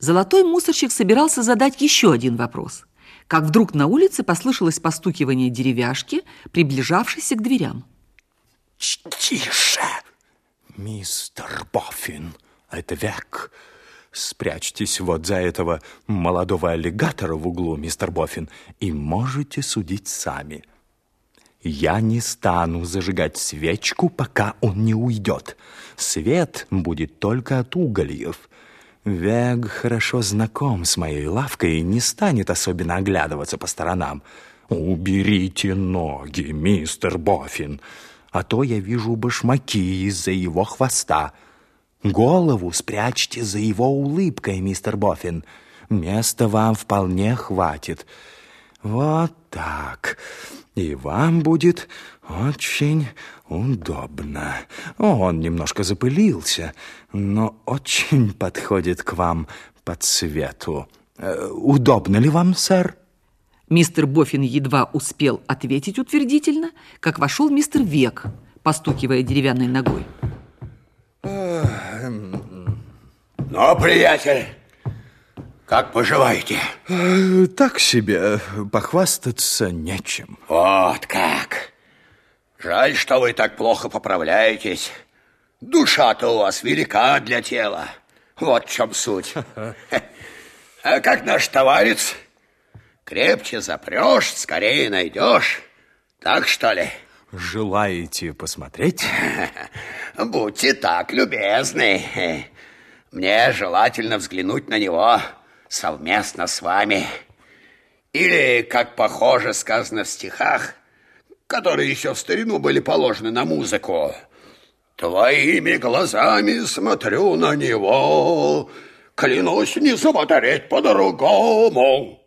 Золотой мусорщик собирался задать еще один вопрос, как вдруг на улице послышалось постукивание деревяшки, приближавшейся к дверям. Тише, мистер Боффин, это век. Спрячьтесь вот за этого молодого аллигатора в углу, мистер Боффин, и можете судить сами. Я не стану зажигать свечку, пока он не уйдет. Свет будет только от угольев. Вег хорошо знаком с моей лавкой и не станет особенно оглядываться по сторонам. Уберите ноги, мистер Боффин, а то я вижу башмаки из-за его хвоста. Голову спрячьте за его улыбкой, мистер Боффин. Места вам вполне хватит. Вот так. И вам будет очень удобно. Он немножко запылился, но очень подходит к вам по цвету. Э, удобно ли вам, сэр? Мистер Боффин едва успел ответить утвердительно, как вошел мистер Век, постукивая деревянной ногой. Ну, приятель, как поживаете? Э, так себе, похвастаться нечем. Вот как. Жаль, что вы так плохо поправляетесь. Душа-то у вас велика для тела. Вот в чем суть. А как наш товарищ? Крепче запрешь, скорее найдешь. Так что ли? Желаете посмотреть? Будьте так любезны. Мне желательно взглянуть на него совместно с вами. Или, как похоже сказано в стихах, которые еще в старину были положены на музыку. Твоими глазами смотрю на него, клянусь не смотреть по-другому.